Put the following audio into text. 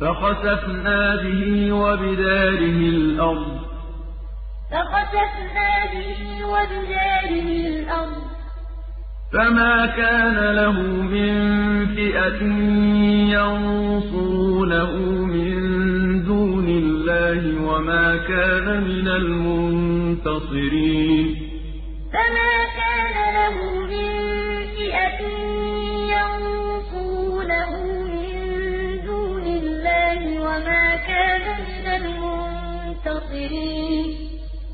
فخسفنا به وبداره الأرض. فخسفنا به وبداره الأرض. فما كان له من فئة ينصرونه من دون الله وما كان من المنتصرين. فما من المنتصرين.